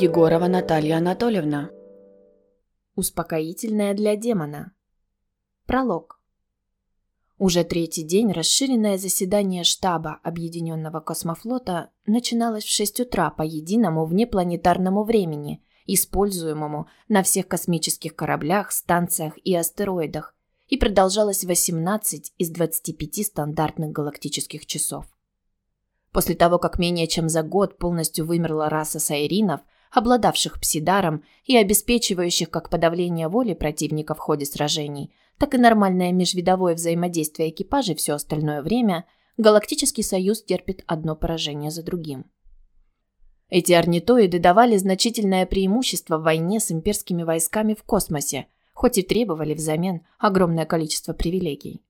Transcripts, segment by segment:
Егорова Наталья Анатольевна. Успокоительное для демона. Пролог. Уже третий день расширенное заседание штаба Объединенного космофлота начиналось в 6 утра по единому внепланетарному времени, используемому на всех космических кораблях, станциях и астероидах, и продолжалось 18 из 25 стандартных галактических часов. После того, как менее чем за год полностью вымерла раса сайринов, обладавших псидаром и обеспечивающих как подавление воли противника в ходе сражений, так и нормальное межвидовое взаимодействие экипажей все остальное время, Галактический Союз терпит одно поражение за другим. Эти орнитоиды давали значительное преимущество в войне с имперскими войсками в космосе, хоть и требовали взамен огромное количество привилегий.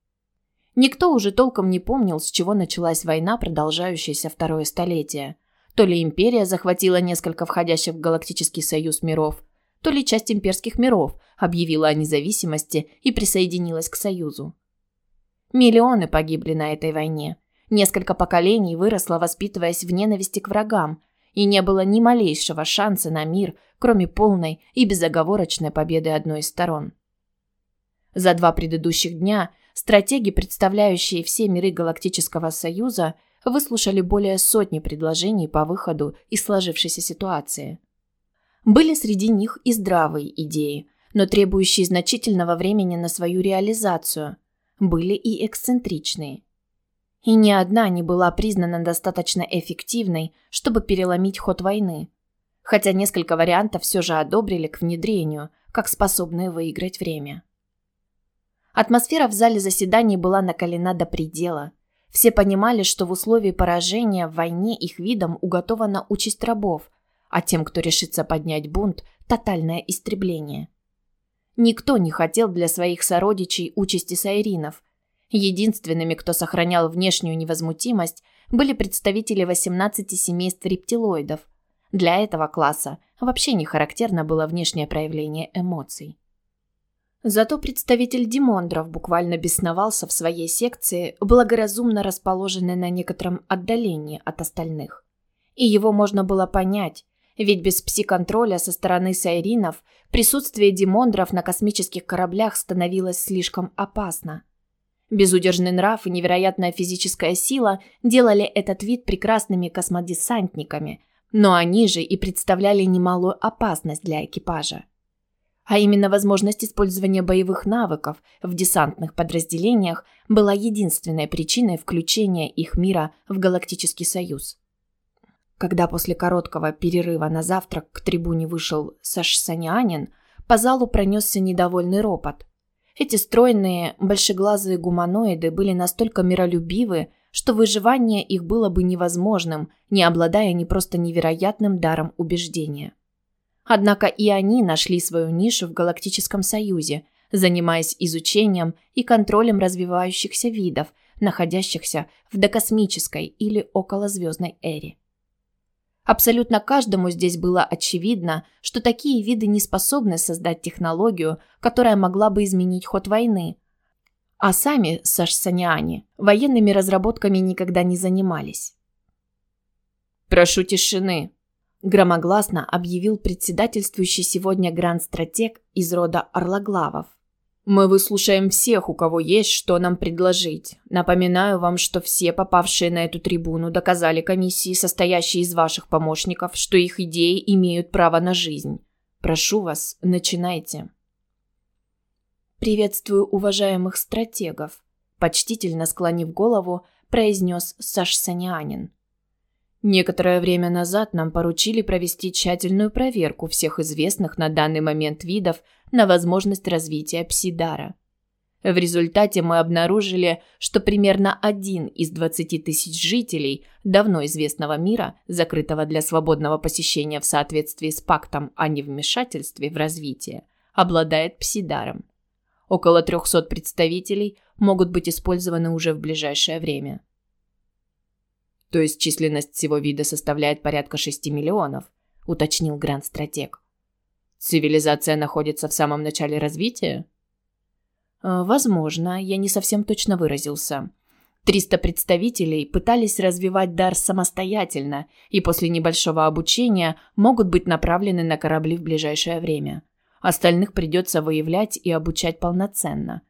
Никто уже толком не помнил, с чего началась война, продолжающаяся второе столетие. То ли империя захватила несколько входящих в Галактический Союз миров, то ли часть имперских миров объявила о независимости и присоединилась к Союзу. Миллионы погибли на этой войне. Несколько поколений выросло, воспитываясь в ненависти к врагам, и не было ни малейшего шанса на мир, кроме полной и безоговорочной победы одной из сторон. За два предыдущих дня Стратеги, представляющие все миры Галактического Союза, выслушали более сотни предложений по выходу из сложившейся ситуации. Были среди них и здравые идеи, но требующие значительного времени на свою реализацию. Были и эксцентричные. И ни одна не была признана достаточно эффективной, чтобы переломить ход войны. Хотя несколько вариантов все же одобрили к внедрению, как способные выиграть время. Атмосфера в зале заседаний была накалена до предела. Все понимали, что в условии поражения в войне их видом уготована участь рабов, а тем, кто решится поднять бунт, тотальное истребление. Никто не хотел для своих сородичей участи сайринов. Единственными, кто сохранял внешнюю невозмутимость, были представители 18 семейств рептилоидов. Для этого класса вообще не характерно было внешнее проявление эмоций. Зато представитель Димондров буквально бесновался в своей секции, благоразумно расположенной на некотором отдалении от остальных. И его можно было понять, ведь без пси-контроля со стороны сайринов присутствие Димондров на космических кораблях становилось слишком опасно. Безудержный нрав и невероятная физическая сила делали этот вид прекрасными космодесантниками, но они же и представляли немалую опасность для экипажа а именно возможность использования боевых навыков в десантных подразделениях была единственной причиной включения их мира в Галактический Союз. Когда после короткого перерыва на завтрак к трибуне вышел Сашсанианин, по залу пронесся недовольный ропот. Эти стройные, большеглазые гуманоиды были настолько миролюбивы, что выживание их было бы невозможным, не обладая не просто невероятным даром убеждения. Однако и они нашли свою нишу в Галактическом Союзе, занимаясь изучением и контролем развивающихся видов, находящихся в докосмической или околозвездной эре. Абсолютно каждому здесь было очевидно, что такие виды не способны создать технологию, которая могла бы изменить ход войны. А сами сашсаниане военными разработками никогда не занимались. «Прошу тишины», громогласно объявил председательствующий сегодня гранд-стратег из рода Орлаглавов. Мы выслушаем всех, у кого есть что нам предложить. Напоминаю вам, что все попавшие на эту трибуну доказали комиссии, состоящей из ваших помощников, что их идеи имеют право на жизнь. Прошу вас, начинайте. Приветствую уважаемых стратегов, почтительно склонив голову, произнес Саш Санианин. Некоторое время назад нам поручили провести тщательную проверку всех известных на данный момент видов на возможность развития псидара. В результате мы обнаружили, что примерно один из 20 тысяч жителей давно известного мира, закрытого для свободного посещения в соответствии с пактом о невмешательстве в развитие, обладает псидаром. Около 300 представителей могут быть использованы уже в ближайшее время. То есть численность всего вида составляет порядка 6 миллионов, уточнил Гранд-стратег. Цивилизация находится в самом начале развития? Э, возможно, я не совсем точно выразился. 300 представителей пытались развивать дар самостоятельно и после небольшого обучения могут быть направлены на корабли в ближайшее время. Остальных придется выявлять и обучать полноценно.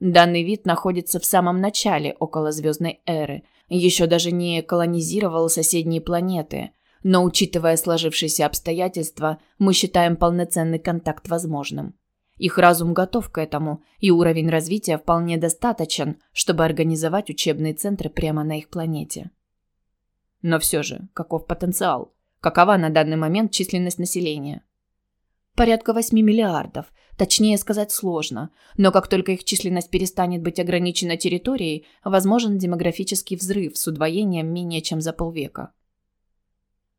Данный вид находится в самом начале околозвездной эры, еще даже не колонизировал соседние планеты, но учитывая сложившиеся обстоятельства, мы считаем полноценный контакт возможным. Их разум готов к этому, и уровень развития вполне достаточен, чтобы организовать учебные центры прямо на их планете. Но все же, каков потенциал? Какова на данный момент численность населения? Порядка 8 миллиардов. Точнее сказать сложно, но как только их численность перестанет быть ограничена территорией, возможен демографический взрыв с удвоением менее чем за полвека.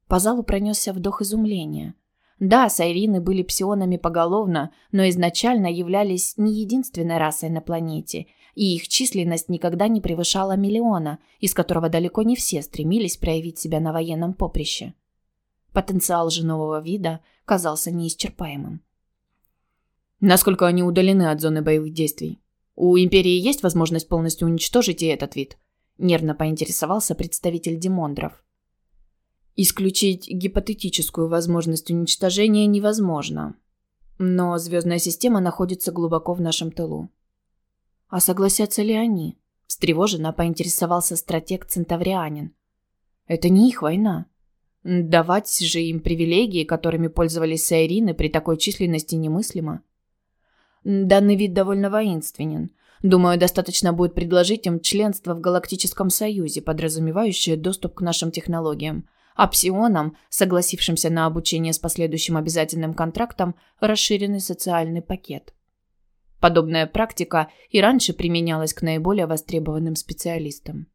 По залу пронесся вдох изумления – да, сайрины были псионами поголовно, но изначально являлись не единственной расой на планете, и их численность никогда не превышала миллиона, из которого далеко не все стремились проявить себя на военном поприще. Потенциал же нового вида казался неисчерпаемым. Насколько они удалены от зоны боевых действий? У Империи есть возможность полностью уничтожить и этот вид? Нервно поинтересовался представитель Димондров. Исключить гипотетическую возможность уничтожения невозможно. Но звездная система находится глубоко в нашем тылу. А согласятся ли они? Встревоженно поинтересовался стратег Центаврианин. Это не их война. Давать же им привилегии, которыми пользовались сайрины при такой численности немыслимо. Данный вид довольно воинственен. Думаю, достаточно будет предложить им членство в Галактическом Союзе, подразумевающее доступ к нашим технологиям, а псионам, согласившимся на обучение с последующим обязательным контрактом, расширенный социальный пакет. Подобная практика и раньше применялась к наиболее востребованным специалистам.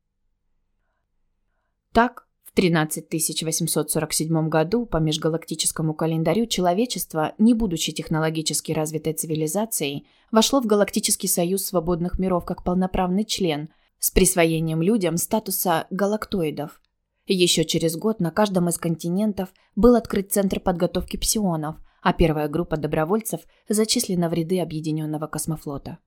Так, в 13847 году по межгалактическому календарю человечество, не будучи технологически развитой цивилизацией, вошло в Галактический союз свободных миров как полноправный член с присвоением людям статуса галактоидов, еще через год на каждом из континентов был открыт центр подготовки псионов, а первая группа добровольцев зачислена в ряды Объединенного космофлота.